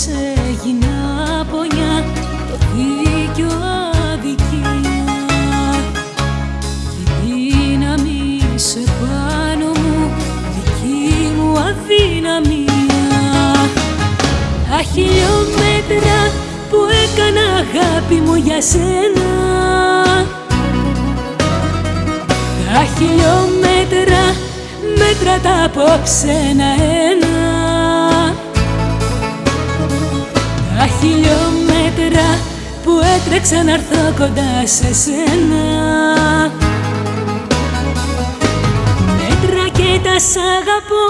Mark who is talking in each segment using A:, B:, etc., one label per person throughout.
A: σε έγινα πονιά το δίκιο αδικία Η δύναμη σε πάνω μου, δική μου αδυναμία Τα χιλιόμετρα που έκανα αγάπη μου για σένα. Τα χιλιόμετρα μέτρα τα απόψε να που έτρεξα να έρθω κοντά σε σένα. Μέτρα και τα σ' αγαπώ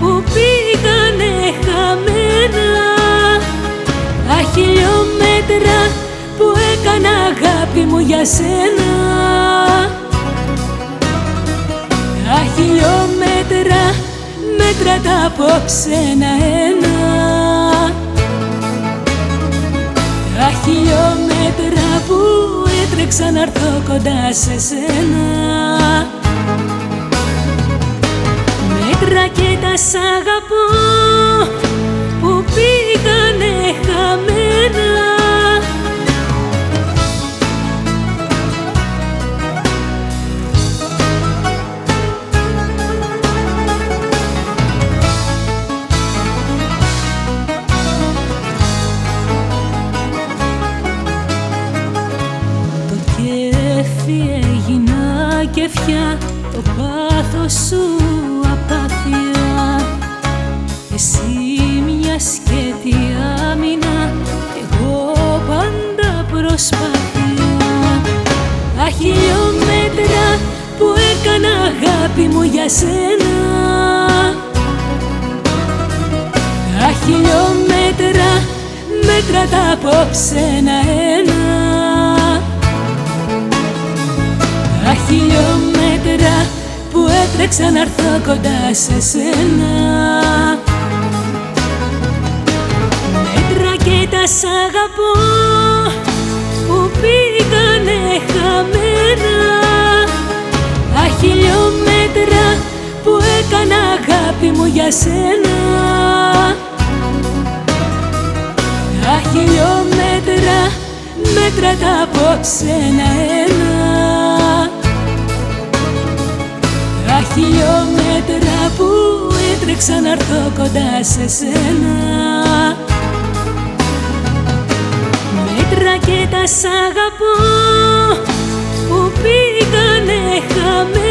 A: που πήγανε χαμένα. Τα χιλιόμετρα που έκανα αγάπη μου για σένα. Τα χιλιόμετρα μέτρα τα απόψε ένα-ένα έρθω κοντά σε σένα. Μέτρα και τα σ' αγαπώ έγινα και φιά το πάθος σου απάθεια. Εσύ μια σκέτη άμυνα κι εγώ πάντα προσπάθεια. Τα χιλιόμετρα που έκανα αγάπη μου για σένα. Τα χιλιόμετρα μέτρα τα απόψε ένα-ένα που έτρεξα να έρθω κοντά σε σένα. Μέτρα και τα σ' αγαπώ που πήγανε χαμένα. Τα χιλιόμετρα που έκανα αγάπη μου για σένα. Τα χιλιόμετρα μέτρα τα απόψε ένα-ένα χιλιόμετρα που έτρεξα να έρθω κοντά σε σένα. Μέτρα και τα σ' που πήγανε χαμένα.